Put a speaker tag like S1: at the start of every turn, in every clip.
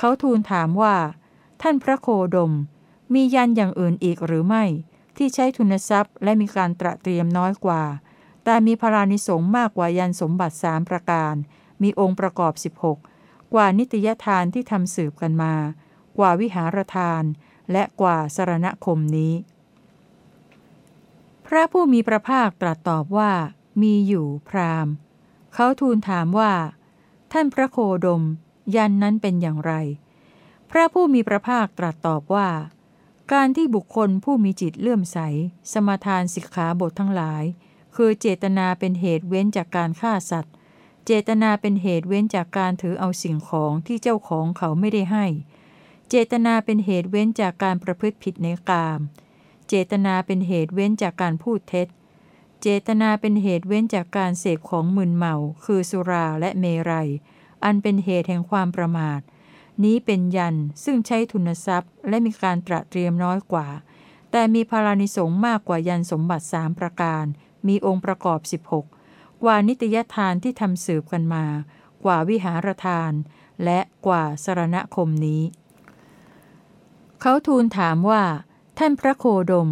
S1: เขาทูลถามว่า ท่านพระโคดม มียันอย่างอื่นอีกหรือไม่ ที่ใช้ทุนทรัพย์และมีการตระเตรียมน้อยกว่า แต่มีพรานิสงมากกว่ายันสมบัติสามประการ มีองค์ประกอบ 16 กว่านิตยทานที่ทำสืบกันมา กว่าวิหารทาน และกว่าสารณคมนี้ พระผู้มีพระภาคตรัสตอบว่า มีอยู่พรามเขาทูลถามว่า ท่านพระโคดม ยันนั้นเป็นอย่างไร พระผู้มีพระภาคตรัสตอบว่าการที่บุคคลผู้มีจิตเลื่อมใส สมาทานสิกขาบททั้งหลาย คือเจตนาเป็นเหตุเว้นจากการฆ่าสัตว์ เจตนาเป็นเหตุเว้นจากการถือเอาสิ่งของที่เจ้าของเขาไม่ได้ให้ เจตนาเป็นเหตุเว้นจากการประพฤติผิดในกาม เจตนาเป็นเหตุเว้นจากการพูดเท็จ เจตนาเป็นเหตุเว้นจากการเสพของมึนเมา คือสุราและเมรัย อันเป็นเหตุแห่งความประมาท นี้เป็นยันซึ่งใช้ทุนทรัพย์ และมีการตระเตรียมน้อยกว่า แต่มีพารานิสงมากกว่ายันสมบัติสามประการ มีองค์ประกอบ 16 กว่านิตยทานที่ทำสืบกันมา กว่าวิหารทาน และกว่าสรณคมนี้ เขาทูลถามว่า ท่านพระโคดม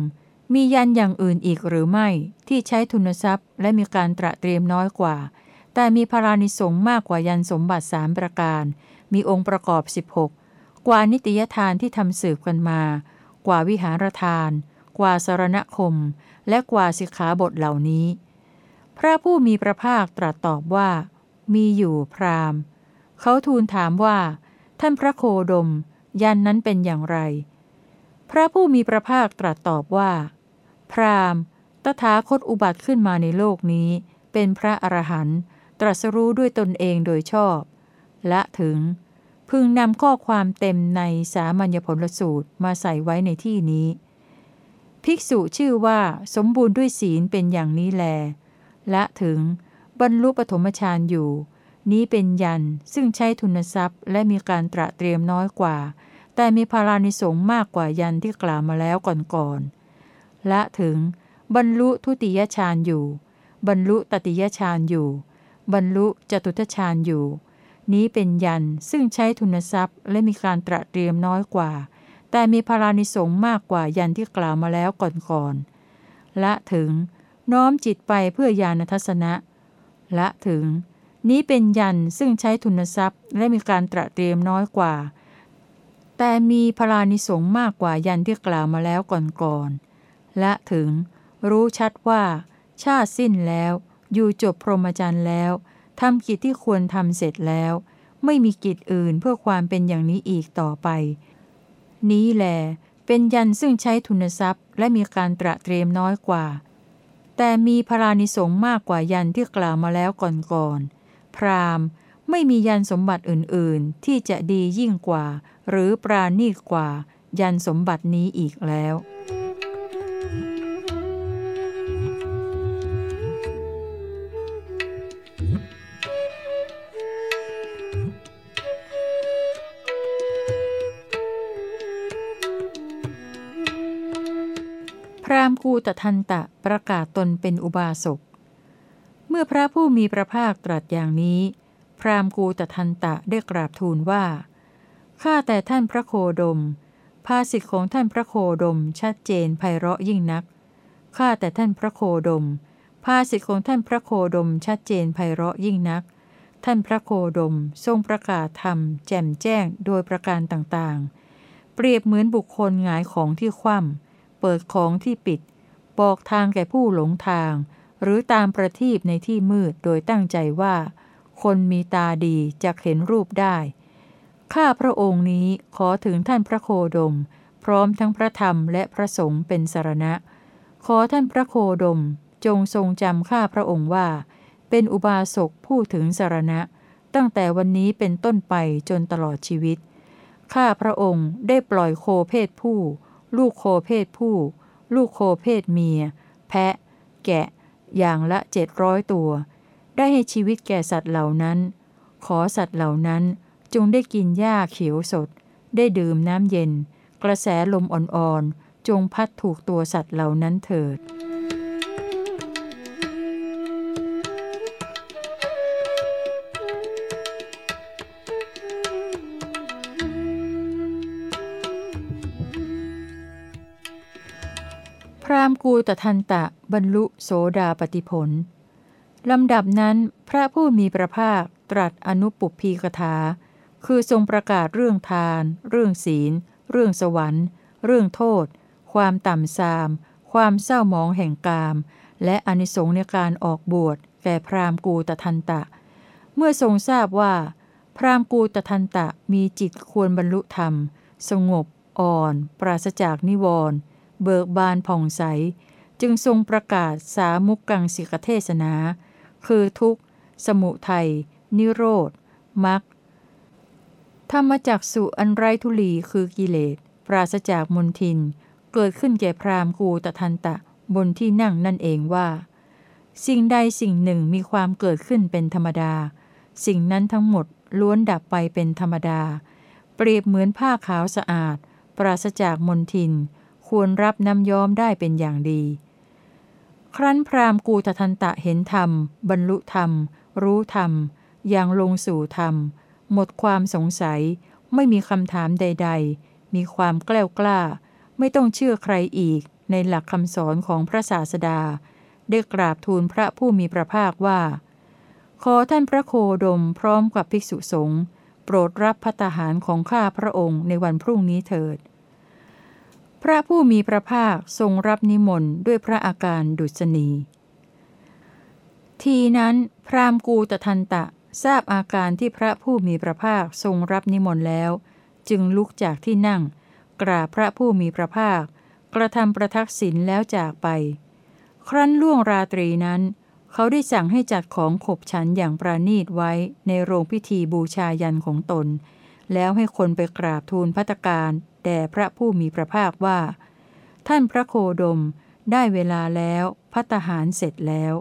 S1: มียันอย่างอื่นอีกหรือไม่ที่ใช้ทุนทรัพย์และมีการตระเตรียมน้อยกว่า แต่มีพรานิสงมากกว่ายันสมบัติสามประการ มีองค์ประกอบ 16 กว่านิตยทานที่ทำสืบกันมา กว่าวิหารทาน กว่าสารณคม และกว่าสิกขาบทเหล่านี้ พระผู้มีพระภาคตรัสตอบว่า มีอยู่พรามเขาทูลถามว่า ท่านพระโคดม ยันนั้นเป็นอย่างไร พระผู้มีพระภาคตรัสตอบว่า พรามตถาคตอุบัติขึ้นมาในโลกนี้ เป็นพระอรหันต์ตรัสรู้ด้วยตนเองโดยชอบ และถึง พึงนำข้อความเต็มในสามัญญผลสูตรมาใส่ไว้ในที่นี้ ภิกษุชื่อว่าสมบูรณ์ด้วยศีลเป็นอย่างนี้แล และถึงบรรลุปฐมฌานอยู่ นี้เป็นยันซึ่งใช้ทุนทรัพย์ และมีการตระเตรียมน้อยกว่า แต่มีพารานิสงมากกว่ายันที่กล่าวมาแล้วก่อนๆและถึงบรรลุทุติยฌานอยู่ บรรลุตติยฌานอยู่ บรรลุจตุทชาญอยู่ นี้เป็นยันซึ่งใช้ทุนทรัพย์ และมีการตระเตรียมน้อยกว่า แต่มีพารานิสงมากกว่ายันที่กล่าวมาแล้วก่อนๆละถึง น้อมจิตไปเพื่อญาณทัศนะละถึง นี้เป็นยันซึ่งใช้ทุนทรัพย์และมีการตระเตรียมน้อยกว่า แต่มีพารานิสงมากกว่ายันที่กล่าวมาแล้วก่อนๆละถึง รู้ชัดว่า ชาติสิ้นแล้วอยู่จบพรหมจรรย์แล้วทำกิจที่ควรทำเสร็จแล้ว ไม่มีกิจอื่นเพื่อความเป็นอย่างนี้อีกต่อไป นี้แหลเป็นยันซึ่งใช้ทุนทรัพย์ และมีการตระเตรียมน้อยกว่า แต่มีพรานิสงมากกว่ายันที่กล่าวมาแล้วก่อนๆพราหมณ์ไม่มียันสมบัติอื่นๆ ที่จะดียิ่งกว่า หรือปราณีกว่า ยันสมบัตินี้อีกแล้ว กูตทันตะประกาศตนเป็นอุบาสก เมื่อพระผู้มีพระภาคตรัสอย่างนี้ พราหมณ์กูตทันตะได้กราบทูลว่า ข้าแต่ท่านพระโคดม ภาสิทธิของท่านพระโคดมชัดเจนไพเราะยิ่งนัก ข้าแต่ท่านพระโคดม ภาสิทธิของท่านพระโคดมชัดเจนไพเราะยิ่งนัก ท่านพระโคดมทรงประกาศธรรม แจ่มแจ้งโดยประการต่างๆ เปรียบเหมือนบุคคลหงายของที่คว่ำเปิดของที่ปิด บอกทางแก่ผู้หลงทาง หรือตามประทีปในที่มืดโดยตั้งใจว่า คนมีตาดีจะเห็นรูปได้ ข้าพระองค์นี้ขอถึงท่านพระโคดม พร้อมทั้งพระธรรมและพระสงฆ์เป็นสารณะ ขอท่านพระโคดมจงทรงจำข้าพระองค์ว่า เป็นอุบาสกผู้ถึงสารณะ ตั้งแต่วันนี้เป็นต้นไปจนตลอดชีวิต ข้าพระองค์ได้ปล่อยโคเพศผู้ ลูกโคเพศผู้ ลูกโคเพศเมีย แพะ แกะ อย่างละเจ็ดร้อยตัว ได้ให้ชีวิตแก่สัตว์เหล่านั้น ขอสัตว์เหล่านั้นจงได้กินหญ้าเขียวสด ได้ดื่มน้ำเย็น กระแสลมอ่อนๆ จงพัดถูกตัวสัตว์เหล่านั้นเถิดามกูตทันตะบรรลุโสดาปติผล ลำดับนั้นพระผู้มีพระภาคตรัสอนุปุพีกถา คือทรงประกาศเรื่องทาน เรื่องศีล เรื่องสวรรค์ เรื่องโทษ ความต่ำทราม ความเศร้าหมองแห่งกาม และอนิสงส์ในการออกบวชแก่พรามกูตทันตะ เมื่อทรงทราบว่า พรามกูตทันตะมีจิตควรบรรลุธรรม สงบ อ่อน ปราศจากนิวรณ์ เบิกบานผ่องใส จึงทรงประกาศสามุกกังสิกเทศนา คือทุกขสมุทัย นิโรธมรรคธรรมจักสุอันไรทุลีคือกิเลส ปราศจากมนทิน เกิดขึ้นแก่พรามกูตทันตะบนที่นั่งนั่นเองว่า สิ่งใดสิ่งหนึ่งมีความเกิดขึ้นเป็นธรรมดา สิ่งนั้นทั้งหมดล้วนดับไปเป็นธรรมดา เปรียบเหมือนผ้าขาวสะอาด ปราศจากมนทิน ควรรับน้ำย้อมได้เป็นอย่างดี ครั้นพรามกูตทันตะเห็นธรรม บรรลุธรรม รู้ธรรม อย่างลงสู่ธรรม หมดความสงสัย ไม่มีคำถามใด ๆ มีความแกล้วกล้า ไม่ต้องเชื่อใครอีกในหลักคำสอนของพระศาสดา ได้กราบทูลพระผู้มีพระภาคว่า ขอท่านพระโคดมพร้อมกับภิกษุสงฆ์โปรดรับพัตหารของข้าพระองค์ในวันพรุ่งนี้เถิด ระผู้มีพระภาคทรงรับนิมนต์ด้วยพระอาการดุษณี ทีนั้น พรามกูตทันตะทราบอาการที่พระผู้มีพระภาคทรงรับนิมนต์แล้ว จึงลุกจากที่นั่ง กราบพระผู้มีพระภาค กระทำประทักษิณแล้วจากไป ครั้นล่วงราตรีนั้น เขาได้สั่งให้จัดของขบฉันอย่างประนีตไว้ในโรงพิธีบูชายันของตน แล้วให้คนไปกราบทูลพัตการ แด่พระผู้มีพระภาคว่า ท่านพระโคดมได้เวลาแล้วพัตหารเสร็จแล้ว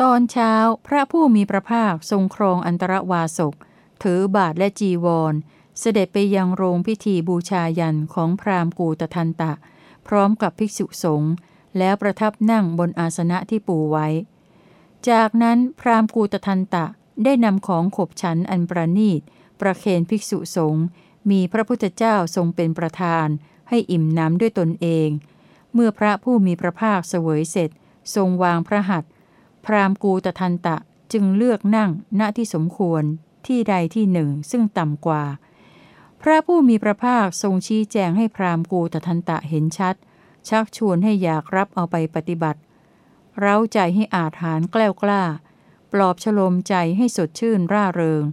S1: ตอนเช้าพระผู้มีพระภาคทรงครองอันตรวาสก ถือบาทและจีวร เสด็จไปยังโรงพิธีบูชายันของพราหมณ์กูตทันตะ พร้อมกับภิกษุสงฆ์แล้วประทับนั่งบนอาสนะที่ปูไว้ จากนั้นพราหมณ์กูตทันตะได้นำของขบฉันอันประนีต ประเคนภิกษุสงฆ์ มีพระพุทธเจ้าทรงเป็นประธาน ให้อิ่มน้ำด้วยตนเอง เมื่อพระผู้มีพระภาคเสวยเสร็จ ทรงวางพระหัตถ์พรามกูตทันตะจึงเลือกนั่งณที่สมควรที่ใดที่หนึ่งซึ่งต่ำกว่า พระผู้มีพระภาคทรงชี้แจงให้พรามกูตทันตะเห็นชัด ชักชวนให้อยากรับเอาไปปฏิบัติ เร้าใจให้อาจหารแกล้วกล้า ปลอบฉลมใจให้สดชื่นร่าเริง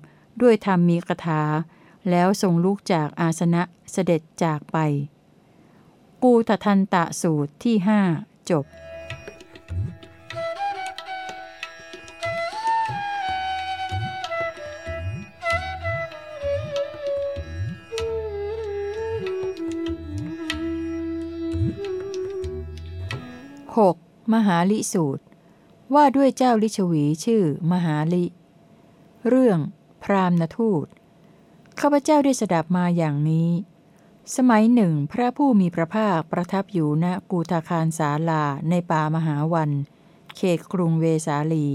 S1: ด้วยธรรมมีคาถา แล้วทรงลุกจากอาสนะเสด็จจากไป กูตทันตะสูตรที่หจบ 6. มหาลิสูตร ว่าด้วยเจ้าลิชวีชื่อมหาลิ เรื่อง พรามณทูต ข้าพเจ้าได้สดับมาอย่างนี้ สมัยหนึ่ง พระผู้มีพระภาคประทับอยู่ณกูตาคารสาลาในป่ามหาวัน เขตกรุงเวสาลี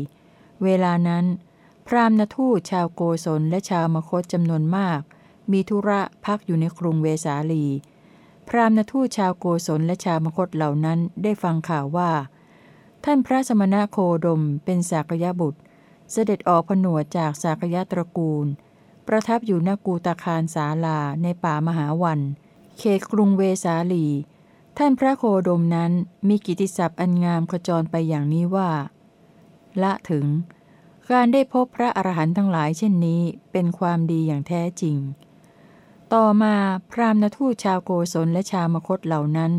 S1: เวลานั้น พรามณทูตชาวโกศลและชาวมคตจำนวนมาก มีธุระพักอยู่ในกรุงเวสาลี พรามณทูตชาวโกศลและชาวมคตเหล่านั้นได้ฟังข่าวว่า ท่านพระสมณะโคดมเป็นสากยบุตร เสด็จออกผนวดจากสากยตระกูล ประทับอยู่ณกูตาคารสาลาในป่ามหาวัน เขตกรุงเวสาลี ท่านพระโคดมนั้นมีกิติศัพท์อันงามขจรไปอย่างนี้ว่า ละถึง การได้พบพระอรหันต์ทั้งหลายเช่นนี้เป็นความดีอย่างแท้จริง ต่อมาพรามณทูตชาวโกศลและชาวมคตเหล่านั้น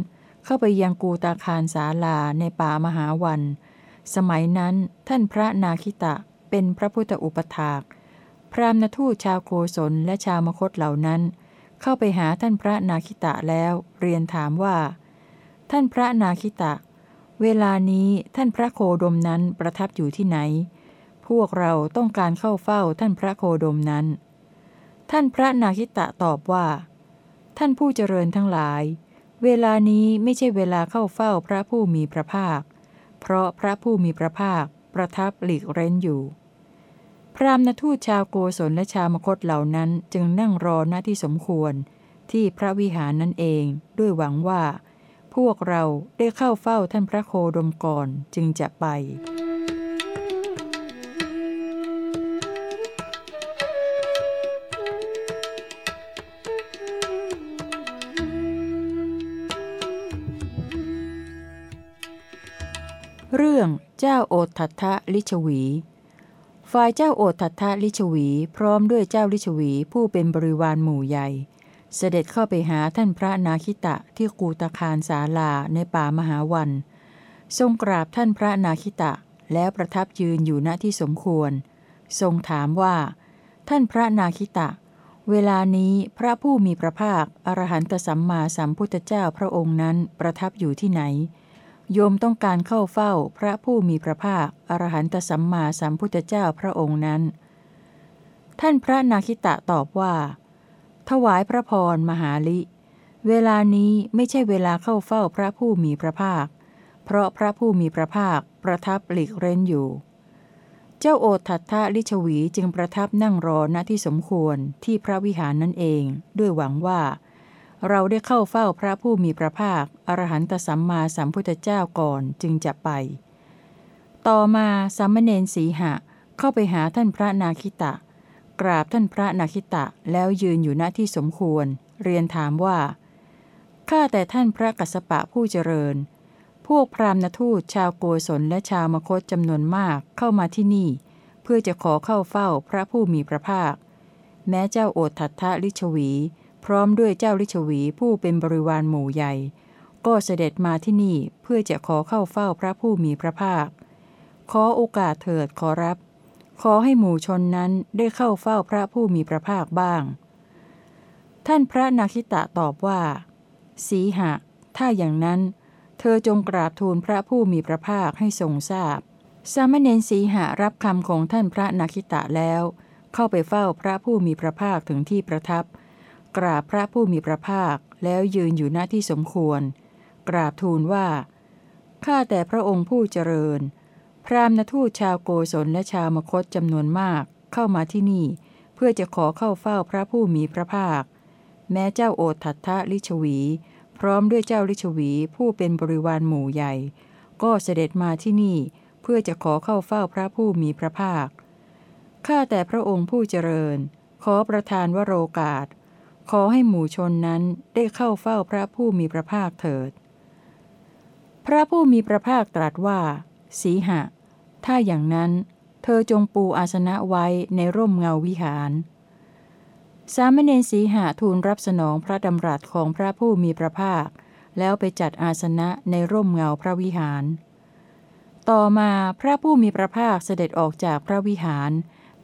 S1: เข้าไปยังกูตาคารสาลาในป่ามหาวัน สมัยนั้นท่านพระนาคิตะเป็นพระพุทธอุปถาก พราหมณทูตชาวโกศลและชาวมคตเหล่านั้น เข้าไปหาท่านพระนาคิตะแล้ว เรียนถามว่า ท่านพระนาคิตะ เวลานี้ท่านพระโคดมนั้นประทับอยู่ที่ไหน พวกเราต้องการเข้าเฝ้าท่านพระโคดมนั้น ท่านพระนาคิตะตอบว่า ท่านผู้เจริญทั้งหลาย เวลานี้ไม่ใช่เวลาเข้าเฝ้าพระผู้มีพระภาค เพราะพระผู้มีพระภาคประทับหลีกเร้นอยู่ พรามณทูตชาวโกศลและชาวมคตเหล่านั้นจึงนั่งรอหน้าที่สมควร ที่พระวิหารนั่นเองด้วยหวังว่า พวกเราได้เข้าเฝ้าท่านพระโคดมก่อนจึงจะไปเรื่องเจ้าโอทัตทะลิชวี ฝ่ายเจ้าโอทัตทะลิชวีพร้อมด้วยเจ้าลิชวีผู้เป็นบริวารหมู่ใหญ่ เสด็จเข้าไปหาท่านพระนาคิตะที่กูตคารสาลาในป่ามหาวัน ทรงกราบท่านพระนาคิตะแล้วประทับยืนอยู่ณที่สมควร ทรงถามว่า ท่านพระนาคิตะ เวลานี้พระผู้มีพระภาคอรหันตสัมมาสัมพุทธเจ้าพระองค์นั้นประทับอยู่ที่ไหน โยมต้องการเข้าเฝ้าพระผู้มีพระภาค อรหันตสัมมาสัมพุทธเจ้าพระองค์นั้น ท่านพระนาคิตะตอบว่า ถวายพระพรมหาลิ เวลานี้ไม่ใช่เวลาเข้าเฝ้าพระผู้มีพระภาค เพราะพระผู้มีพระภาคประทับหลีกเร้นอยู่ เจ้าโอทัตทะลิชวีจึงประทับนั่งรอณที่สมควรที่พระวิหารนั่นเอง ด้วยหวังว่า เราได้เข้าเฝ้าพระผู้มีพระภาค อรหันตสัมมาสัมพุทธเจ้าก่อนจึงจะไป ต่อมาสามเณรสีหะเข้าไปหาท่านพระนาคิตะ กราบท่านพระนาคิตะแล้วยืนอยู่ณที่สมควร เรียนถามว่า ข้าแต่ท่านพระกัสสปะผู้เจริญ พวกพราหมณทูตชาวโกศลและชาวมคตจำนวนมากเข้ามาที่นี่ เพื่อจะขอเข้าเฝ้าพระผู้มีพระภาค แม้เจ้าโอทัตทะลิชวี พร้อมด้วยเจ้าลิชวีผู้เป็นบริวารหมู่ใหญ่ ก็เสด็จมาที่นี่เพื่อจะขอเข้าเฝ้าพระผู้มีพระภาค ขอโอกาสเถิดขอรับ ขอให้หมู่ชนนั้นได้เข้าเฝ้าพระผู้มีพระภาคบ้าง ท่านพระนาคิตะตอบว่า สีหะ ถ้าอย่างนั้น เธอจงกราบทูลพระผู้มีพระภาคให้ทรงทราบ สามเณรสีหะรับคำของท่านพระนาคิตะแล้ว เข้าไปเฝ้าพระผู้มีพระภาคถึงที่ประทับ กราบพระผู้มีพระภาคแล้วยืนอยู่หน้าที่สมควร กราบทูลว่า ข้าแต่พระองค์ผู้เจริญ พราหมณทูตชาวโกศลและชาวมคตจำนวนมากเข้ามาที่นี่ เพื่อจะขอเข้าเฝ้าพระผู้มีพระภาค แม้เจ้าโอทัตทะลิชวี พร้อมด้วยเจ้าลิชวีผู้เป็นบริวารหมู่ใหญ่ ก็เสด็จมาที่นี่เพื่อจะขอเข้าเฝ้าพระผู้มีพระภาคข้าแต่พระองค์ผู้เจริญ ขอประทานวโรกาส ขอให้หมู่ชนนั้นได้เข้าเฝ้าพระผู้มีพระภาคเถิด พระผู้มีพระภาคตรัสว่า สีหะ ถ้าอย่างนั้น เธอจงปูอาสนะไว้ในร่มเงาวิหาร สามเณรสีหะทูลรับสนองพระดำรัสของพระผู้มีพระภาค แล้วไปจัดอาสนะในร่มเงาพระวิหาร ต่อมาพระผู้มีพระภาคเสด็จออกจากพระวิหาร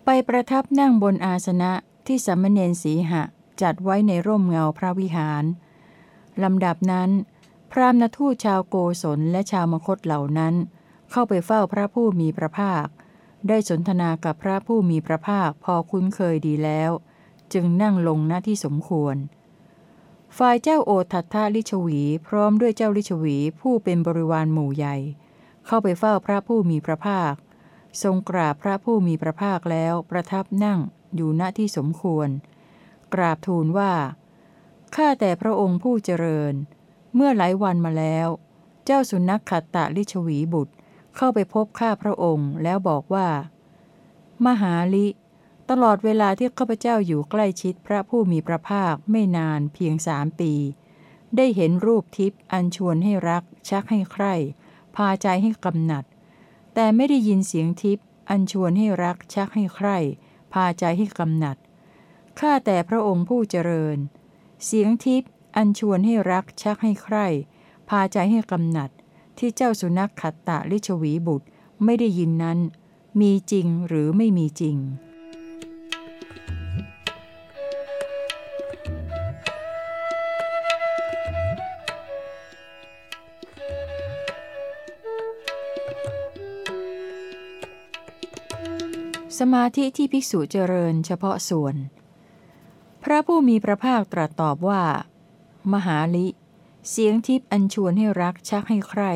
S1: ไปประทับนั่งบนอาสนะที่สามเณรสีหะ จัดไว้ในร่มเงาพระวิหาร ลำดับนั้น พรามณทูตชาวโกศลและชาวมคตเหล่านั้น เข้าไปเฝ้าพระผู้มีพระภาค ได้สนทนากับพระผู้มีพระภาคพอคุ้นเคยดีแล้ว จึงนั่งลงหน้าที่สมควร ฝ่ายเจ้าโอทัตทาลิชวีพร้อมด้วยเจ้าลิชวีผู้เป็นบริวารหมู่ใหญ่ เข้าไปเฝ้าพระผู้มีพระภาค ทรงกราบพระผู้มีพระภาคแล้วประทับนั่งอยู่ณที่สมควร กราบทูลว่า ข้าแต่พระองค์ผู้เจริญ เมื่อหลายวันมาแล้ว เจ้าสุนัขขัตตะลิชวีบุตรเข้าไปพบข้าพระองค์แล้วบอกว่า มหาลิ ตลอดเวลาที่ข้าพเจ้าอยู่ใกล้ชิดพระผู้มีพระภาคไม่นานเพียงสามปี ได้เห็นรูปทิพย์อันชวนให้รัก ชักให้ใคร่ พาใจให้กำหนัด แต่ไม่ได้ยินเสียงทิพย์อันชวนให้รักชักให้ใคร่ พาใจให้กำหนัด ข้าแต่พระองค์ผู้เจริญ เสียงทิพย์อันชวนให้รักชักให้ใคร่ พาใจให้กำหนัด ที่เจ้าสุนัขขัตตะลิชวีบุตรไม่ได้ยินนั้น มีจริงหรือไม่มีจริงสมาธิที่ภิกษุเจริญเฉพาะส่วน พระผู้มีพระภาคตรัสตอบว่า มหาลิ เสียงทิพย์อัญชวนให้รักชักให้ใคร่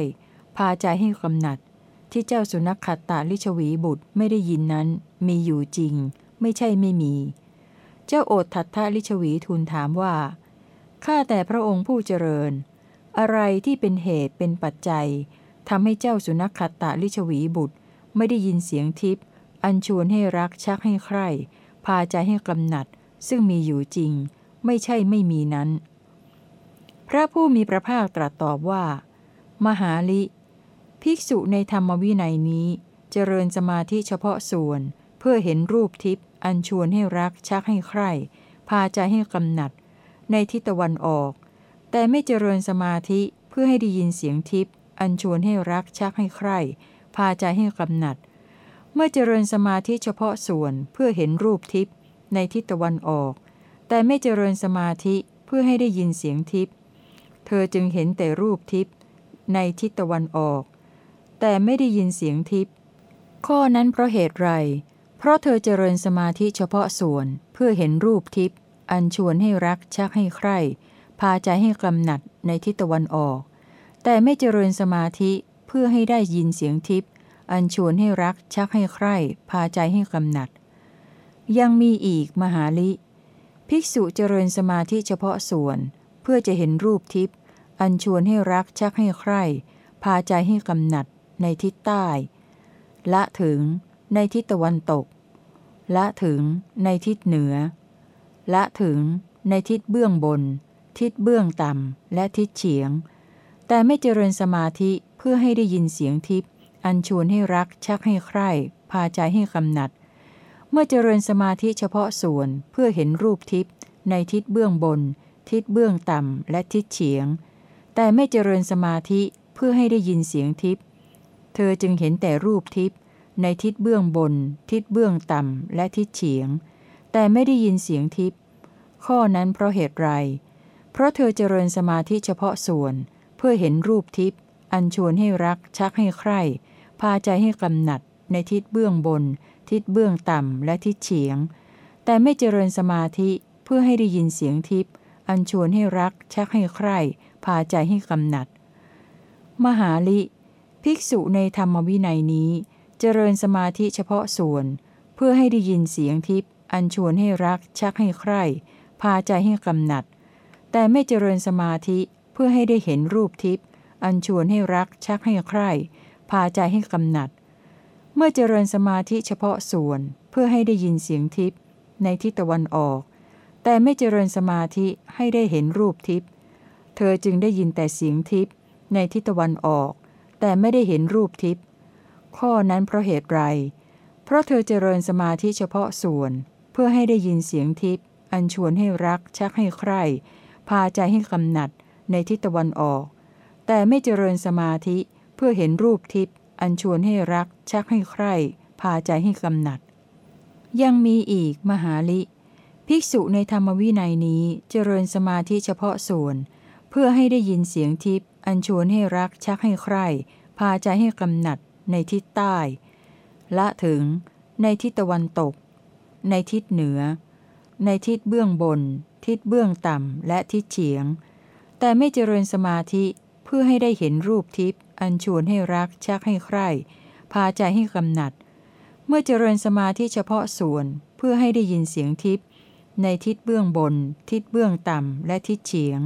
S1: พาใจให้กำหนัด ที่เจ้าสุนัขขัตตาลิชวีบุตรไม่ได้ยินนั้น มีอยู่จริง ไม่ใช่ไม่มี เจ้าโอดทัตทาลิชวีทูลถามว่าข้าแต่พระองค์ผู้เจริญ อะไรที่เป็นเหตุเป็นปัจจัยทำให้เจ้าสุนัขขัตตาลิชวีบุตร ไม่ได้ยินเสียงทิพย์อัญชวนให้รักชักให้ใคร่พาใจให้กำหนัด ซึ่งมีอยู่จริง ไม่ใช่ไม่มีนั้น พระผู้มีพระภาคตรัสตอบว่า มหาลิ ภิกษุในธรรมวินัยนี้เจริญสมาธิเฉพาะส่วน เพื่อเห็นรูปทิพย์อัญชวนให้รักชักให้ใคร่พาใจให้กำหนัด ในทิศตะวันออก แต่ไม่เจริญสมาธิเพื่อให้ได้ยินเสียงทิพย์อัญชวนให้รักชักให้ใคร่พาใจให้กำหนัด เมื่อเจริญสมาธิเฉพาะส่วนเพื่อเห็นรูปทิพย์ ในทิศตะวันออก แต่ไม่เจริญสมาธิเพื่อให้ได้ยินเสียงทิพย์เธอจึงเห็นแต่รูปทิพย์ในทิศตะวันออก แต่ไม่ได้ยินเสียงทิพย์ข้อนั้นเพราะเหตุไร เพราะเธอเจริญสมาธิเฉพาะส่วนเพื่อเห็นรูปทิพย์อันชวนให้รักชักให้ใคร่ พาใจให้กำหนัดในทิศตะวันออก แต่ไม่เจริญสมาธิเพื่อให้ได้ยินเสียงทิพย์อันชวนให้รักชักให้ใคร่ พาใจให้กำหนัด ยังมีอีกมหาลิ ภิกษุเจริญสมาธิเฉพาะส่วน เพื่อจะเห็นรูปทิพย์อันชวนให้รักชักให้ใคร่ พาใจให้กำหนัดในทิศใต้ ละถึงในทิศตะวันตก ละถึงในทิศเหนือ ละถึงในทิศเบื้องบน ทิศเบื้องต่ำและทิศเฉียง แต่ไม่เจริญสมาธิเพื่อให้ได้ยินเสียงทิพย์อันชวนให้รักชักให้ใคร่ พาใจให้กำหนัด เมื่อเจริญสมาธิเฉพาะส่วนเพื่อเห็นรูปทิพย์ในทิศเบื้องบน ทิศเบื้องต่ำและทิศเฉียง แต่ไม่เจริญสมาธิเพื่อให้ได้ยินเสียงทิพย์เธอจึงเห็นแต่รูปทิพย์ในทิศเบื้องบน ทิศเบื้องต่ำและทิศเฉียง แต่ไม่ได้ยินเสียงทิพย์ข้อนั้นเพราะเหตุไร เพราะเธอเจริญสมาธิเฉพาะส่วน เพื่อเห็นรูปทิพย์อันชวนให้รักชักให้ใคร่ พาใจให้กำหนัดในทิศเบื้องบน ทิศเบื้องต่ำและทิศเฉียง แต่ไม่เจริญสมาธิเพื่อให้ได้ยินเสียงทิพย์อันชวนให้รัก ชักให้ใคร่พาใจให้กำหนัด มหาลิ ภิกษุในธรรมวินัยนี้ เจริญสมาธิเฉพาะส่วน เพื่อให้ได้ยินเสียงทิพย์อันชวนให้รัก ชักให้ใคร่พาใจให้กำหนัด แต่ไม่เจริญสมาธิเพื่อให้ได้เห็นรูปทิพย์อันชวนให้รัก ชักให้ใคร่พาใจให้กำหนัด เมื่อเจริญสมาธิเฉพาะส่วนเพื่อให้ได้ยินเสียงทิพย์ในทิศตะวันออก แต่ไม่เจริญสมาธิให้ได้เห็นรูปทิพย์เธอจึงได้ยินแต่เสียงทิพย์ในทิศตะวันออก แต่ไม่ได้เห็นรูปทิพย์ข้อนั้นเพราะเหตุไร เพราะเธอเจริญสมาธิเฉพาะส่วน เพื่อให้ได้ยินเสียงทิพย์อันชวนให้รักชักให้ใคร่พาใจให้กำหนัดในทิศตะวันออก แต่ไม่เจริญสมาธิเพื่อเห็นรูปทิพย์ อันชวนให้รัก ชักให้ใคร่พาใจให้กำหนัด ยังมีอีกมหาลิ ภิกษุในธรรมวินัยนี้เจริญสมาธิเฉพาะส่วน เพื่อให้ได้ยินเสียงทิพย์อันชวนให้รัก ชักให้ใคร่พาใจให้กำหนัด ในทิศใต้ ละถึง ในทิศตะวันตก ในทิศเหนือ ในทิศเบื้องบน ทิศเบื้องต่ำและทิศเฉียง แต่ไม่เจริญสมาธิเพื่อให้ได้เห็นรูปทิพย์ อันชวนให้รักชักให้ใคร่พาใจให้กำหนัด เมื่อเจริญสมาธิเฉพาะส่วนเพื่อให้ได้ยินเสียงทิพย์ในทิศเบื้องบน ทิศเบื้องต่ำ และทิศเฉียง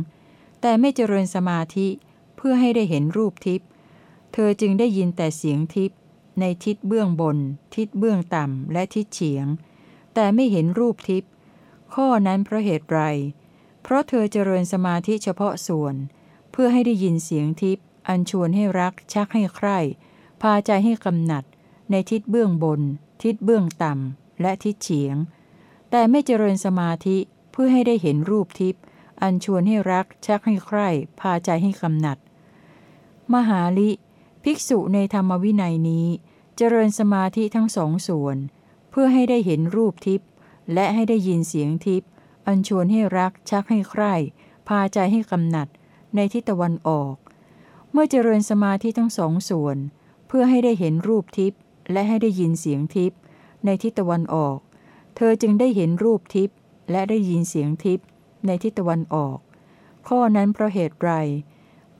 S1: แต่ไม่เจริญสมาธิเพื่อให้ได้เห็นรูปทิพย์เธอจึงได้ยินแต่เสียงทิพย์ในทิศเบื้องบน ทิศเบื้องต่ำ และทิศเฉียง แต่ไม่เห็นรูปทิพย์ข้อนั้นเพราะเหตุไร เพราะเธอเจริญสมาธิเฉพาะส่วน เพื่อให้ได้ยินเสียงทิพย์ อันชวนให้รักชักให้ใคร่พาใจให้กำหนัด ในทิศเบื้องบน ทิศเบื้องต่ำและทิศเฉียง แต่ไม่เจริญสมาธิเพื่อให้ได้เห็นรูปทิพย์อันชวนให้รักชักให้ใคร่พาใจให้กำหนัด มหาลิ ภิกษุในธรรมวินัยนี้ เจริญสมาธิทั้งสองส่วน เพื่อให้ได้เห็นรูปทิพย์และให้ได้ยินเสียงทิพย์อันชวนให้รักชักให้ใคร่พาใจให้กำหนัด ในทิศตะวันออก เมื่อเจริญสมาธิทั้งสองส่วน เพื่อให้ได้เห็นรูปทิพย์และให้ได้ยินเสียงทิพย์ในทิศตะวันออก เธอจึงได้เห็นรูปทิพย์และได้ยินเสียงทิพย์ในทิศตะวันออก ข้อนั้นเพราะเหตุไร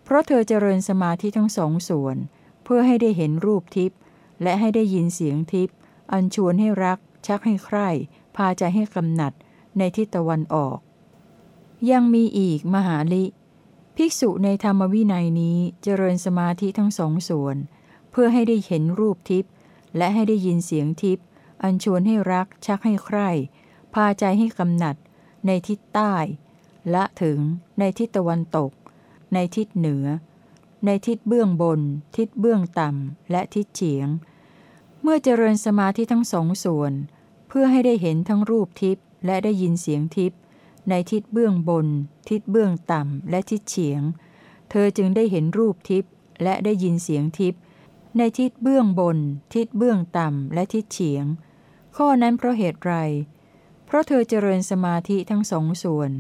S1: เพราะเธอเจริญสมาธิทั้งสองส่วน เพื่อให้ได้เห็นรูปทิพย์และให้ได้ยินเสียงทิพย์อันชวนให้รัก ชักให้ใคร่พาใจให้กำหนัดในทิศตะวันออก ยังมีอีกมหาลิ ภิกษุในธรรมวินัยนี้เจริญสมาธิทั้งสองส่วน เพื่อให้ได้เห็นรูปทิพย์และให้ได้ยินเสียงทิพย์อันชวนให้รักชักให้ใคร่พาใจให้กำหนัด ในทิศใต้ ละถึงในทิศตะวันตก ในทิศเหนือ ในทิศเบื้องบน ทิศเบื้องต่ำและทิศเฉียง เมื่อเจริญสมาธิทั้งสองส่วน เพื่อให้ได้เห็นทั้งรูปทิพย์และได้ยินเสียงทิพย์ ในทิศเบื้องบน ทิศเบื้องต่ำ และทิศเฉียง เธอจึงได้เห็นรูปทิพย์และได้ยินเสียงทิพย์ในทิศเบื้องบน ทิศเบื้องต่ำ และทิศเฉียง ข้อนั้นเพราะเหตุไร เพราะเธอเจริญสมาธิทั้งสองส่วน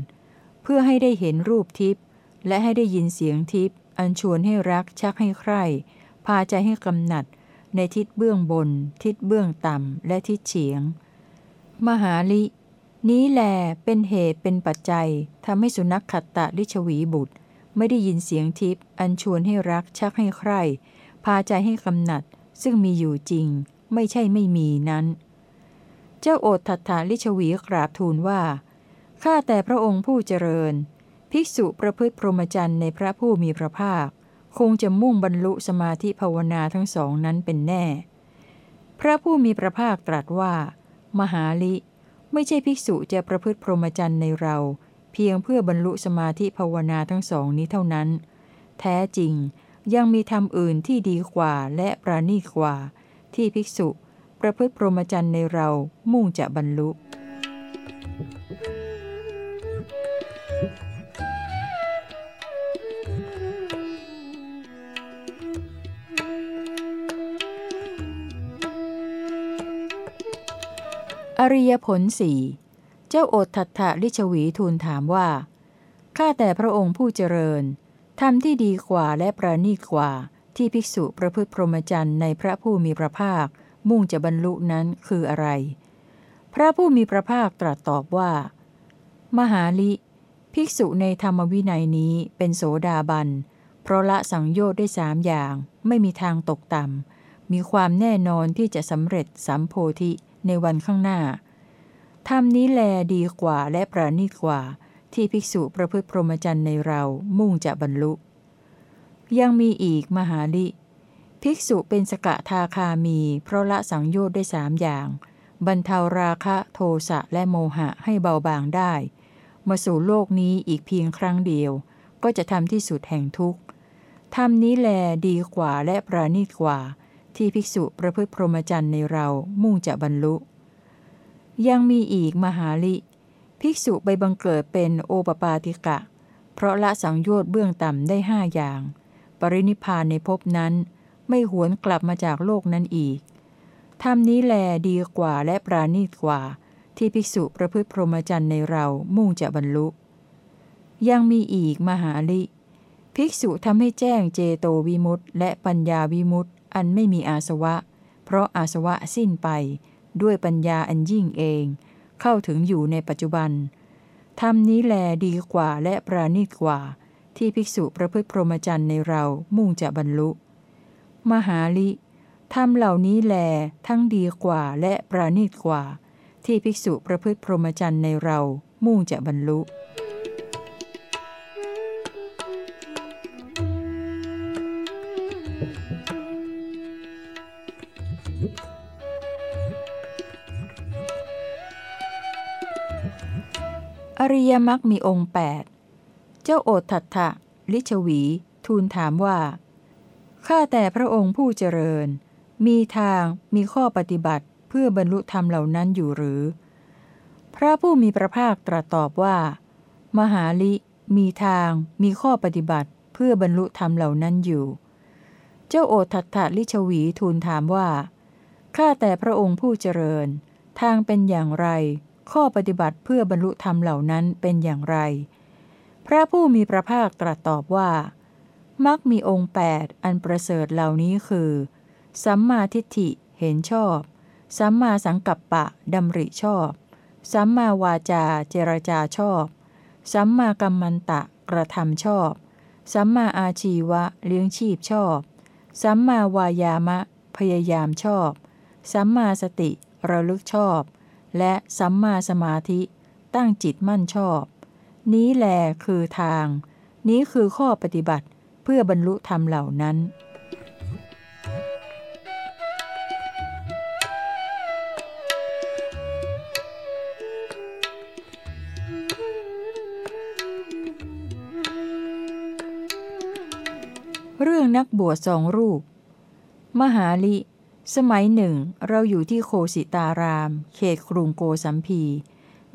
S1: เพื่อให้ได้เห็นรูปทิพย์และให้ได้ยินเสียงทิพย์อันชวนให้รักชักให้ใคร่ พาใจให้กำหนัด ในทิศเบื้องบน ทิศเบื้องต่ำ และทิศเฉียง มหาลิ นี้แลเป็นเหตุเป็นปัจจัยทำให้สุนัขขัตตะลิชวีบุตร ไม่ได้ยินเสียงทิพย์อันชวนให้รักชักให้ใคร่พาใจให้กำหนัด ซึ่งมีอยู่จริง ไม่ใช่ไม่มีนั้น เจ้าโอตทัตถาลิชวีกราบทูลว่าข้าแต่พระองค์ผู้เจริญ ภิกษุประพฤติพรหมจรรย์ในพระผู้มีพระภาค คงจะมุ่งบรรลุสมาธิภาวนาทั้งสองนั้นเป็นแน่ พระผู้มีพระภาคตรัสว่า มหาลิ ไม่ใช่ภิกษุจะประพฤติพรหมจรรย์ในเรา เพียงเพื่อบรรลุสมาธิภาวนาทั้งสองนี้เท่านั้น แท้จริงยังมีธรรมอื่นที่ดีกว่าและปราณีกว่า ที่ภิกษุประพฤติพรหมจรรย์ในเรามุ่งจะบรรลุ อริยผลสี่เจ้าโอตทัตถะลิชวีทูลถามว่า ข้าแต่พระองค์ผู้เจริญธรรมที่ดีกว่าและประณีตกว่า ที่ภิกษุประพฤติพรหมจรรย์ในพระผู้มีพระภาค มุ่งจะบรรลุนั้นคืออะไร พระผู้มีพระภาคตรัสตอบว่า มหาลิ ภิกษุในธรรมวินัยนี้เป็นโสดาบัน เพราะละสังโยชน์ได้สามอย่าง ไม่มีทางตกต่ำมีความแน่นอนที่จะสำเร็จสัมโพธิ ในวันข้างหน้าธรรมนี้แลดีกว่าและประณีตกว่า ที่ภิกษุประพฤติพรหมจรรย์ในเรามุ่งจะบรรลุ ยังมีอีกมหาลิ ภิกษุเป็นสกทาคามี เพราะละสังโยชน์ได้สามอย่าง บรรเทาราคะโทสะและโมหะให้เบาบางได้ มาสู่โลกนี้อีกเพียงครั้งเดียว ก็จะทำที่สุดแห่งทุกข์ธรรมนี้แลดีกว่าและประณีตกว่า ที่ภิกษุประพฤติพรหมจรรย์ในเรามุ่งจะบรรลุ ยังมีอีกมหาลิ ภิกษุไปบังเกิดเป็นโอปปาติกะ เพราะละสังโยชน์เบื้องต่ำได้ห้าอย่าง ปรินิพานในภพนั้นไม่หวนกลับมาจากโลกนั้นอีกธรรมนี้แลดีกว่าและปราณีตกว่า ที่ภิกษุประพฤติพรหมจรรย์ในเรามุ่งจะบรรลุ ยังมีอีกมหาลิ ภิกษุทำให้แจ้งเจโตวิมุตต์และปัญญาวิมุตต์ อันไม่มีอาสวะ เพราะอาสวะสิ้นไป ด้วยปัญญาอันยิ่งเอง เข้าถึงอยู่ในปัจจุบันธรรมนี้แลดีกว่าและปราณีตกว่า ที่ภิกษุประพฤติพรหมจรรย์ในเรามุ่งจะบรรลุ มหาลิธรรมเหล่านี้แลทั้งดีกว่าและปราณีตกว่า ที่ภิกษุประพฤติพรหมจรรย์ในเรามุ่งจะบรรลุ อริยมรรคมีองค์ 8 เจ้าโอทัตถะลิชวี ทูลถามว่า ข้าแต่พระองค์ผู้เจริญ มีทางมีข้อปฏิบัติเพื่อบรรลุธรรมเหล่านั้นอยู่หรือ พระผู้มีพระภาคตรัสตอบว่า มหาลิมีทางมีข้อปฏิบัติเพื่อบรรลุธรรมเหล่านั้นอยู่ เจ้าโอทัตถะลิชวีทูลถามว่า ข้าแต่พระองค์ผู้เจริญ ทางเป็นอย่างไร ข้อปฏิบัติเพื่อบรรลุธรรมเหล่านั้นเป็นอย่างไร พระผู้มีพระภาคตรัสตอบว่า มักมีองค์ 8 อันประเสริฐเหล่านี้คือ สัมมาทิฏฐิเห็นชอบ สัมมาสังกัปปะดำริชอบ สัมมาวาจาเจรจาชอบ สัมมากัมมันตะกระทำชอบ สัมมาอาชีวะเลี้ยงชีพชอบ สัมมาวายามะ พยายามชอบ สัมมาสติระลึกชอบ และสัมมาสมาธิ ตั้งจิตมั่นชอบ นี้แลคือทาง นี้คือข้อปฏิบัติเพื่อบรรลุธรรมเหล่านั้น เรื่องนักบวชสองรูป มหาลิ สมัยหนึ่ง เราอยู่ที่โคสิตาราม เขตกรุงโกสัมพี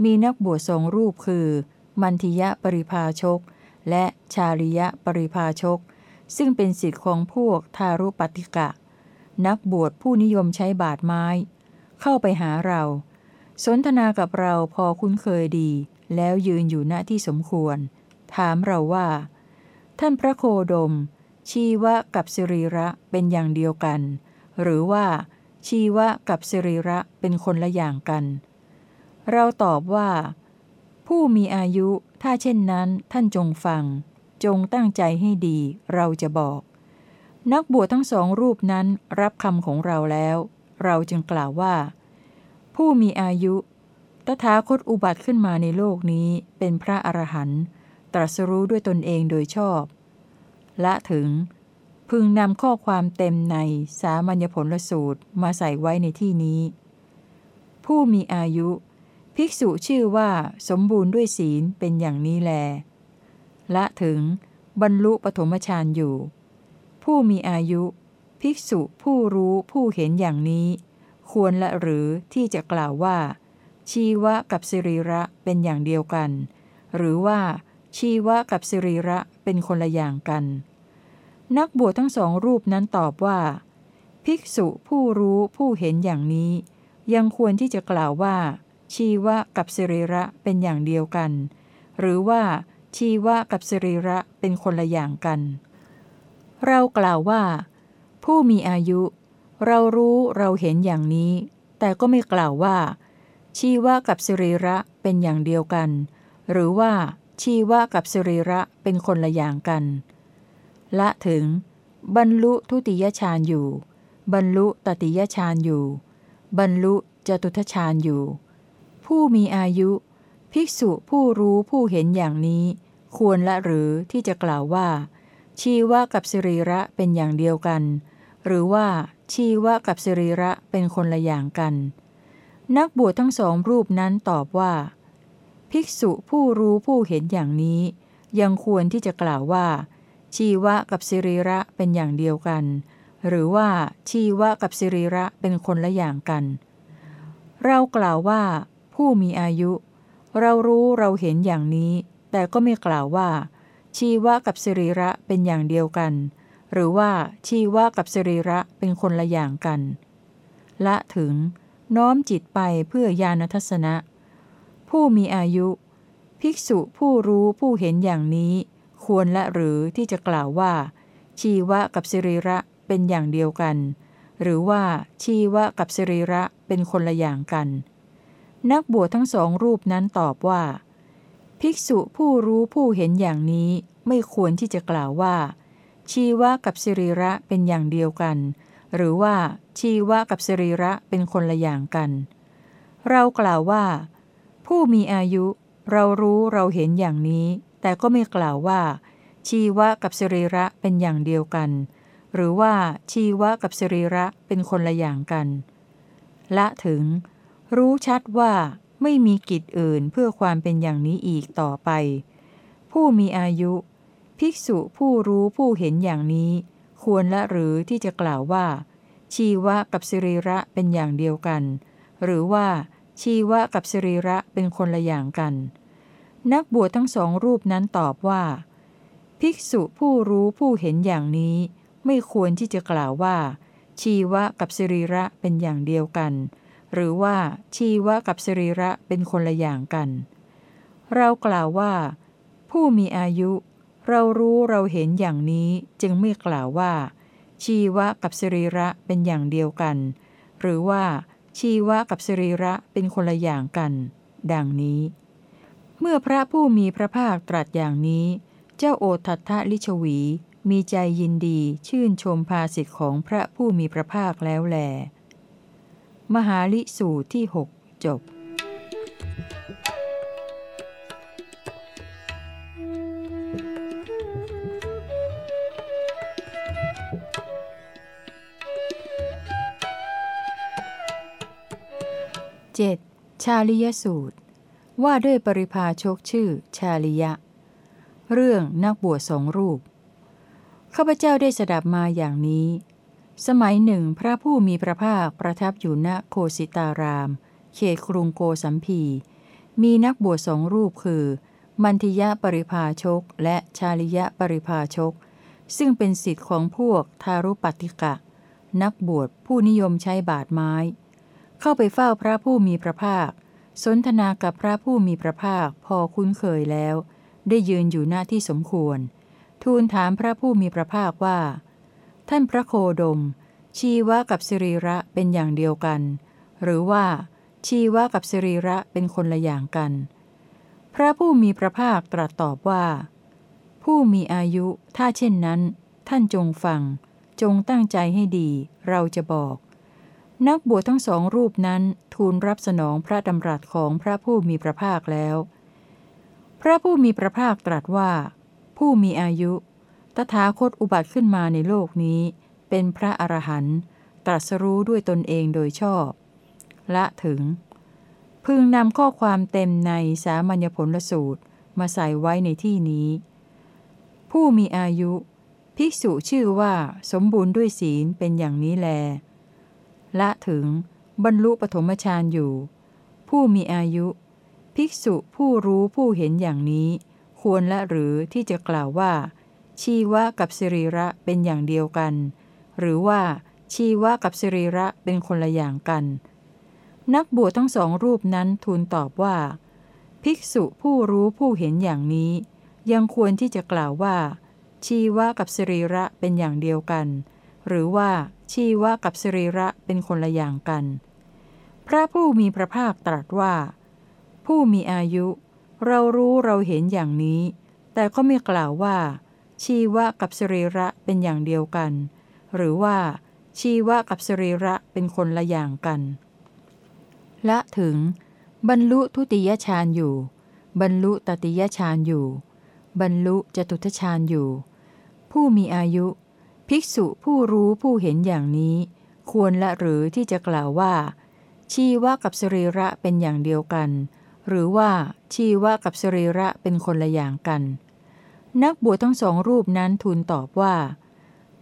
S1: มีนักบวชสองรูปคือ มันทิยะปริภาชก และชาลิยะปริภาชก ซึ่งเป็นสิทธิของพวกทารุปฏิกะ นักบวชผู้นิยมใช้บาดไม้ เข้าไปหาเรา สนทนากับเราพอคุ้นเคยดี แล้วยืนอยู่ณที่สมควร ถามเราว่า ท่านพระโคดม ชีวะกับสิริระเป็นอย่างเดียวกัน หรือว่า ชีวะกับสิริระเป็นคนละอย่างกัน เราตอบว่า ผู้มีอายุถ้าเช่นนั้นท่านจงฟัง จงตั้งใจให้ดีเราจะบอก นักบวชทั้งสองรูปนั้นรับคำของเราแล้ว เราจึงกล่าวว่า ผู้มีอายุ ตถาคตอุบัติขึ้นมาในโลกนี้เป็นพระอรหันต์ตรัสรู้ด้วยตนเองโดยชอบ ละถึง พึงนำข้อความเต็มในสามัญญผลสูตรมาใส่ไว้ในที่นี้ ผู้มีอายุ ภิกษุชื่อว่าสมบูรณ์ด้วยศีลเป็นอย่างนี้แล ละถึงบรรลุปฐมฌานอยู่ ผู้มีอายุ ภิกษุผู้รู้ผู้เห็นอย่างนี้ ควรละหรือที่จะกล่าวว่า ชีวะกับสิริระเป็นอย่างเดียวกัน หรือว่าชีวะกับสิริระเป็นคนละอย่างกัน นักบวชทั้งสองรูปนั้นตอบว่า ภิกษุผู้รู้ผู้เห็นอย่างนี้ ยังควรที่จะกล่าวว่า ชีวะกับสิริระเป็นอย่างเดียวกัน หรือว่า ชีวะกับสิริระเป็นคนละอย่างกัน เรากล่าวว่า ผู้มีอายุ เรารู้เราเห็นอย่างนี้ แต่ก็ไม่กล่าวว่า ชีวะกับสิริระเป็นอย่างเดียวกัน หรือว่าชีวะกับสิริระเป็นคนละอย่างกัน ละถึง บรรลุทุติยฌานอยู่ บรรลุตติยฌานอยู่ บรรลุจตุทฌานอยู่ ผู้มีอายุ ภิกษุผู้รู้ผู้เห็นอย่างนี้ ควรละหรือที่จะกล่าวว่า ชีวะกับสิริระเป็นอย่างเดียวกัน หรือว่าชีวะกับสิริระเป็นคนละอย่างกัน นักบวชทั้งสองรูปนั้นตอบว่า ภิกษุผู้รู้ผู้เห็นอย่างนี้ ยังควรที่จะกล่าวว่า ชีวะกับสิริระเป็นอย่างเดียวกัน หรือว่าชีวะกับสิริระเป็นคนละอย่างกัน เรากล่าวว่า ผู้มีอายุ เรารู้เราเห็นอย่างนี้ แต่ก็ไม่กล่าวว่า ชีวะกับสิริระเป็นอย่างเดียวกัน หรือว่าชีวะกับสิริระเป็นคนละอย่างกัน ละถึง น้อมจิตไปเพื่อญาณทัศนะ ผู้มีอายุ ภิกษุผู้รู้ผู้เห็นอย่างนี้ ควรละหรือที่จะกล่าวว่า ชีวะกับสิริระเป็นอย่างเดียวกัน หรือว่าชีวะกับสิริระเป็นคนละอย่างกัน นักบวชทั้งสองรูปนั้นตอบว่า ภิกษุผู้รู้ผู้เห็นอย่างนี้ไม่ควรที่จะกล่าวว่า ชีวะกับสิริระเป็นอย่างเดียวกัน หรือว่าชีวะกับสิริระเป็นคนละอย่างกัน เรากล่าวว่า ผู้มีอายุเรารู้เราเห็นอย่างนี้ แต่ก็ไม่กล่าวว่า ชีวะกับสิริระเป็นอย่างเดียวกัน หรือว่าชีวะกับสิริระเป็นคนละอย่างกัน ละถึง รู้ชัดว่าไม่มีกิจอื่นเพื่อความเป็นอย่างนี้อีกต่อไป ผู้มีอายุ ภิกษุผู้รู้ผู้เห็นอย่างนี้ ควรละหรือที่จะกล่าวว่า ชีวะกับสิริระเป็นอย่างเดียวกัน หรือว่าชีวะกับสิริระเป็นคนละอย่างกัน นักบวชทั้งสองรูปนั้นตอบว่า ภิกษุผู้รู้ผู้เห็นอย่างนี้ ไม่ควรที่จะกล่าวว่า ชีวะกับสิริระเป็นอย่างเดียวกัน หรือว่าชีวะกับสิริระเป็นคนละอย่างกัน เรากล่าวว่า ผู้มีอายุ เรารู้เราเห็นอย่างนี้จึงไม่กล่าวว่า ชีวะกับสิริระเป็นอย่างเดียวกัน หรือว่าชีวะกับสรีระเป็นคนละอย่างกัน ดังนี้ เมื่อพระผู้มีพระภาคตรัสอย่างนี้ เจ้าโอทัตทะลิชวี มีใจยินดีชื่นชมภาสิทธิ์ของพระผู้มีพระภาคแล้วแล มหาลิสูตรที่หกจบ 7. ชาลิยสูตร ว่าด้วยปริพาชกชื่อชาลิยะ เรื่องนักบวชสองรูป ข้าพเจ้าได้สดับมาอย่างนี้ สมัยหนึ่งพระผู้มีพระภาคประทับอยู่ณโคสิตาราม เขตกรุงโกสัมพี มีนักบวชสองรูปคือ มันทิยะปริพาชก และชาลิยะปริพาชก ซึ่งเป็นสิทธิ์ของพวกทารุปติกะ นักบวชผู้นิยมใช้บาดไม้ เข้าไปเฝ้าพระผู้มีพระภาค สนทนากับพระผู้มีพระภาคพอคุ้นเคยแล้ว ได้ยืนอยู่หน้าที่สมควร ทูลถามพระผู้มีพระภาคว่า ท่านพระโคดม ชีวะกับสิริระเป็นอย่างเดียวกัน หรือว่า ชีวะกับสิริระเป็นคนละอย่างกัน พระผู้มีพระภาคตรัสตอบว่า ผู้มีอายุถ้าเช่นนั้น ท่านจงฟัง จงตั้งใจให้ดี เราจะบอก นักบวชทั้งสองรูปนั้นทูลรับสนองพระดำรัสของพระผู้มีพระภาคแล้ว พระผู้มีพระภาคตรัสว่า ผู้มีอายุ ตถาคตอุบัติขึ้นมาในโลกนี้ เป็นพระอรหันต์ตรัสรู้ด้วยตนเองโดยชอบ ละถึง พึงนำข้อความเต็มในสามัญญผลสูตรมาใส่ไว้ในที่นี้ ผู้มีอายุ ภิกษุชื่อว่าสมบูรณ์ด้วยศีลเป็นอย่างนี้แล ละถึง บรรลุปฐมฌานอยู่ ผู้มีอายุ ภิกษุผู้รู้ผู้เห็นอย่างนี้ ควรละหรือที่จะกล่าวว่า ชีวะกับสิริระเป็นอย่างเดียวกัน หรือว่า ชีวะกับสิริระเป็นคนละอย่างกัน นักบวชทั้งสองรูปนั้นทูลตอบว่า ภิกษุผู้รู้ผู้เห็นอย่างนี้ ยังควรที่จะกล่าวว่า ชีวะกับสิริระเป็นอย่างเดียวกัน หรือว่าชีวะกับสิริระเป็นคนละอย่างกัน พระผู้มีพระภาคตรัสว่า ผู้มีอายุ เรารู้เราเห็นอย่างนี้ แต่ก็ไม่กล่าวว่า ชีวะกับสิริระเป็นอย่างเดียวกัน หรือว่า ชีวะกับสิริระเป็นคนละอย่างกัน ละถึง บรรลุทุติยฌานอยู่ บรรลุตติยฌานอยู่ บรรลุจตุทฌานอยู่ ผู้มีอายุ ภิกษุผู้รู้ผู้เห็นอย่างนี้ ควรละหรือที่จะกล่าวว่า ชีวะกับสรีระเป็นอย่างเดียวกัน หรือว่าชีวะกับสรีระเป็นคนละอย่างกัน นักบวชทั้งสองรูปนั้นทูลตอบว่า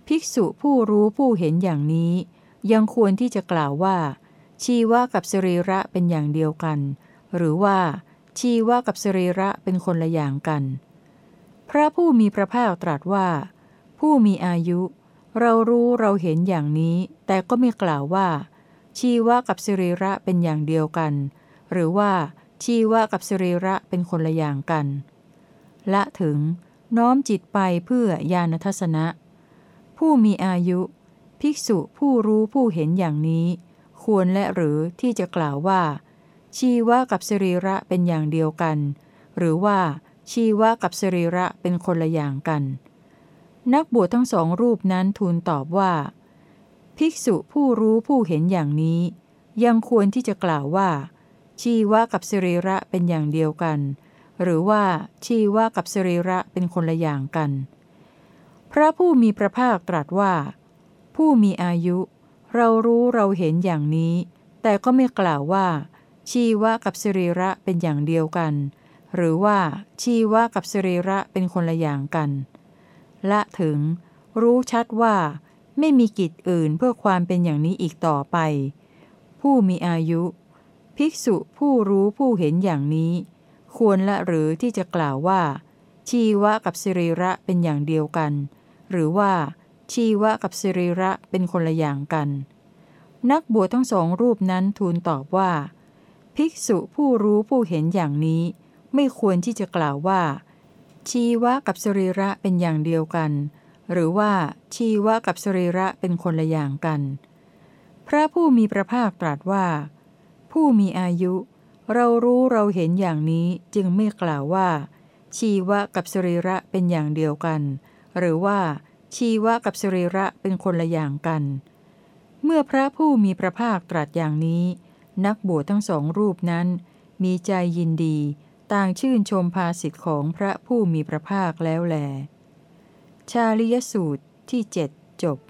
S1: ภิกษุผู้รู้ผู้เห็นอย่างนี้ ยังควรที่จะกล่าวว่า ชีวะกับสรีระเป็นอย่างเดียวกัน หรือว่า ชีวะกับสรีระเป็นคนละอย่างกัน พระผู้มีพระภาคตรัสว่า ผู้มีอายุ เรารู้เราเห็นอย่างนี้ แต่ก็ไม่กล่าวว่า ชีวะกับสิรีระเป็นอย่างเดียวกัน หรือว่า ชีวะกับสิรีระเป็นคนละอย่างกัน ละถึง น้อมจิตไปเพื่อญาณทัศนะ ผู้มีอายุ ภิกษุผู้รู้ผู้เห็นอย่างนี้ ควรและหรือที่จะกล่าวว่า ชีวะกับสิรีระเป็นอย่างเดียวกัน หรือว่าชีวะกับสรีระเป็นคนละอย่างกัน นักบวชทั้งสองรูปนั้นทูลตอบว่า ภิกษุผู้รู้ผู้เห็นอย่างนี้ ยังควรที่จะกล่าวว่า ชีวะกับสรีระเป็นอย่างเดียวกัน หรือว่าชีวะกับสรีระเป็นคนละอย่างกัน พระผู้มีพระภาคตรัสว่า ผู้มีอายุ เรารู้เราเห็นอย่างนี้ แต่ก็ไม่กล่าวว่า ชีวะกับสรีระเป็นอย่างเดียวกัน หรือว่าชีวะกับสรีระเป็นคนละอย่างกัน ละถึง รู้ชัดว่า ไม่มีกิจอื่นเพื่อความเป็นอย่างนี้อีกต่อไป ผู้มีอายุ ภิกษุผู้รู้ผู้เห็นอย่างนี้ ควรละหรือที่จะกล่าวว่า ชีวะกับสิริระเป็นอย่างเดียวกัน หรือว่า ชีวะกับสิริระเป็นคนละอย่างกัน นักบวชทั้งสองรูปนั้นทูลตอบว่า ภิกษุผู้รู้ผู้เห็นอย่างนี้ ไม่ควรที่จะกล่าวว่า ชีวะกับสรีระเป็นอย่างเดียวกัน หรือว่าชีวะกับสรีระเป็นคนละอย่างกัน พระผู้มีพระภาคตรัสว่า ผู้มีอายุ เรารู้เราเห็นอย่างนี้จึงไม่กล่าวว่า ชีวะกับสรีระเป็นอย่างเดียวกัน หรือว่า ชีวะกับสรีระเป็นคนละอย่างกัน เมื่อพระผู้มีพระภาคตรัสอย่างนี้ นักบวชทั้งสองรูปนั้น มีใจยินดี ต่างชื่นชมภาสิทธิของพระผู้มีพระภาคแล้วแล ชาลิยสูตรที่เจ็ดจบ 8.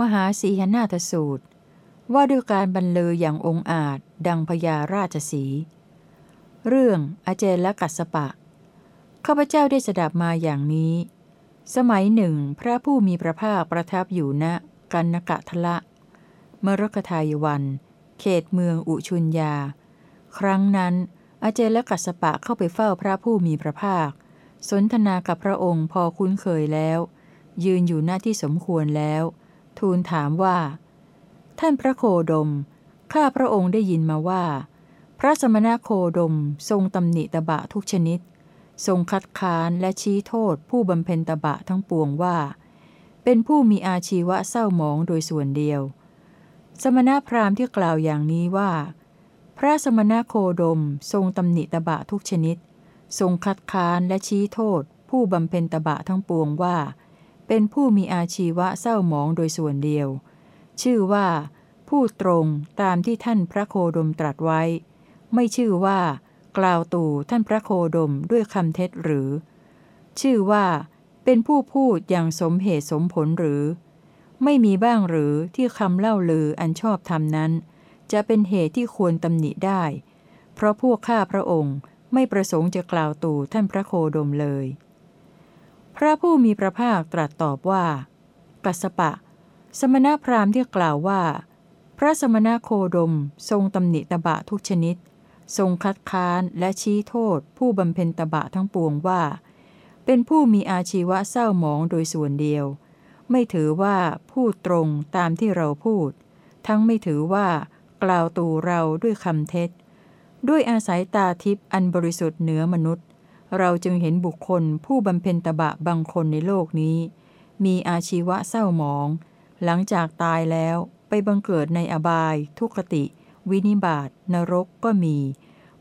S1: มหาสีหนาทสูตร ว่าด้วยการบรรลืออย่างองอาจดังพญาราชสี เรื่องอเจลกัสปะ ข้าพเจ้าได้สดับมาอย่างนี้ สมัยหนึ่ง พระผู้มีพระภาคประทับอยู่ณกันนกะทละมรกทายวัน เขตเมืองอุชุนยา ครั้งนั้น อเจลกัสปะเข้าไปเฝ้าพระผู้มีพระภาค สนทนากับพระองค์พอคุ้นเคยแล้ว ยืนอยู่หน้าที่สมควรแล้ว ทูลถามว่า ท่านพระโคดม ข้าพระองค์ได้ยินมาว่า พระสมณโคดมทรงตำหนิตบะทุกชนิด ทรงคัดค้านและชี้โทษผู้บำเพ็ญตบะทั้งปวงว่า เป็นผู้มีอาชีวะเศร้าหมองโดยส่วนเดียว สมณพราหมณ์ที่กล่าวอย่างนี้ว่า พระสมณโคดมทรงตำหนิตบะทุกชนิด ทรงคัดค้านและชี้โทษ ผู้บำเพ็ญตบะทั้งปวงว่า เป็นผู้มีอาชีวะเศร้าหมองโดยส่วนเดียว ชื่อว่า ผู้ตรงตามที่ท่านพระโคดมตรัสไว้ ไม่ชื่อว่า กล่าวตู่ท่านพระโคดมด้วยคำเท็จหรือ ชื่อว่าเป็นผู้พูดอย่างสมเหตุสมผลหรือ ไม่มีบ้างหรือที่คำเล่าลืออันชอบธรรมนั้น จะเป็นเหตุที่ควรตำหนิได้ เพราะพวกข้าพระองค์ไม่ประสงค์จะกล่าวตู่ท่านพระโคดมเลย พระผู้มีพระภาคตรัสตอบว่ากัสปะ สมณพราหมณ์ที่กล่าวว่า พระสมณโคดมทรงตำหนิตบะทุกชนิด ทรงคัดค้านและชี้โทษผู้บำเพ็ญตบะทั้งปวงว่า เป็นผู้มีอาชีวะเศร้าหมองโดยส่วนเดียว ไม่ถือว่าพูดตรงตามที่เราพูด ทั้งไม่ถือว่ากล่าวตูเราด้วยคำเท็จ ด้วยอาศัยตาทิพย์อันบริสุทธิ์เหนือมนุษย์ เราจึงเห็นบุคคลผู้บำเพ็ญตบะบางคนในโลกนี้ มีอาชีวะเศร้าหมอง หลังจากตายแล้วไปบังเกิดในอบาย ทุกติ วินิบาตนรกก็มี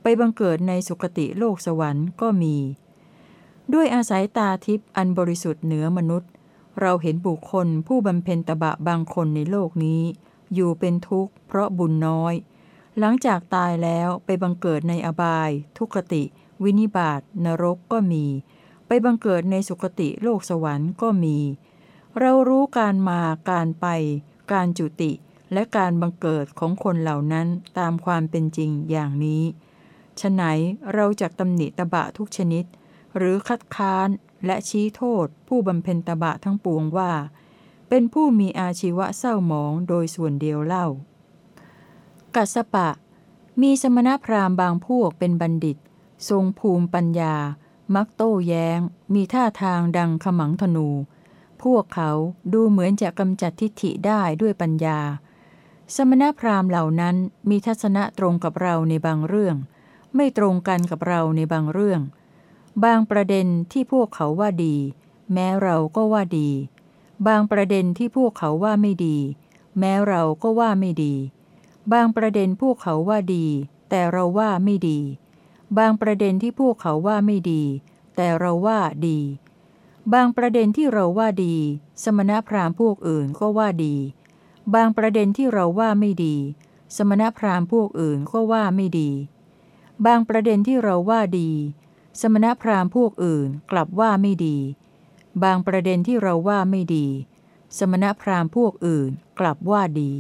S1: ไปบังเกิดในสุคติโลกสวรรค์ก็มี ด้วยอาศัยตาทิพย์อันบริสุทธิ์เหนือมนุษย์ เราเห็นบุคคลผู้บำเพ็ญตบะบางคนในโลกนี้ อยู่เป็นทุกข์เพราะบุญน้อย หลังจากตายแล้วไปบังเกิดในอบาย ทุกติ วินิบาตนรกก็มี ไปบังเกิดในสุคติโลกสวรรค์ก็มี เรารู้การมาการไป การจุติ และการบังเกิดของคนเหล่านั้นตามความเป็นจริงอย่างนี้ฉไหนเราจะตำหนิตบะทุกชนิด หรือคัดค้านและชี้โทษ ผู้บำเพ็ญตบะทั้งปวงว่า เป็นผู้มีอาชีวะเศร้าหมองโดยส่วนเดียวเล่า กัสปะ มีสมณพราหมณ์บางพวกเป็นบัณฑิต ทรงภูมิปัญญา มักโต้แย้ง มีท่าทางดังขมังธนู พวกเขาดูเหมือนจะกำจัดทิฏฐิได้ด้วยปัญญา สมณพราหมณ์เหล่านั้นมีทัศนะตรงกับเราในบางเรื่อง ไม่ตรงกันกับเราในบางเรื่อง บางประเด็นที่พวกเขาว่าดี แม้เราก็ว่าดี บางประเด็นที่พวกเขาว่าไม่ดี แม้เราก็ว่าไม่ดี บางประเด็นพวกเขาว่าดี แต่เราว่าไม่ดี บางประเด็นที่พวกเขาว่าไม่ดี แต่เราว่าดี บางประเด็นที่เราว่าดี สมณพราหมณ์พวกอื่นก็ว่าดี บางประเด็นที่เราว่าไม่ดี สมณพราหมณ์พวกอื่นก็ว่าไม่ดี บางประเด็นที่เราว่าดี สมณพราหมณ์พวกอื่นกลับว่าไม่ดี บางประเด็นที่เราว่าไม่ดี สมณพราหมณ์พวกอื่นกลับว่าดี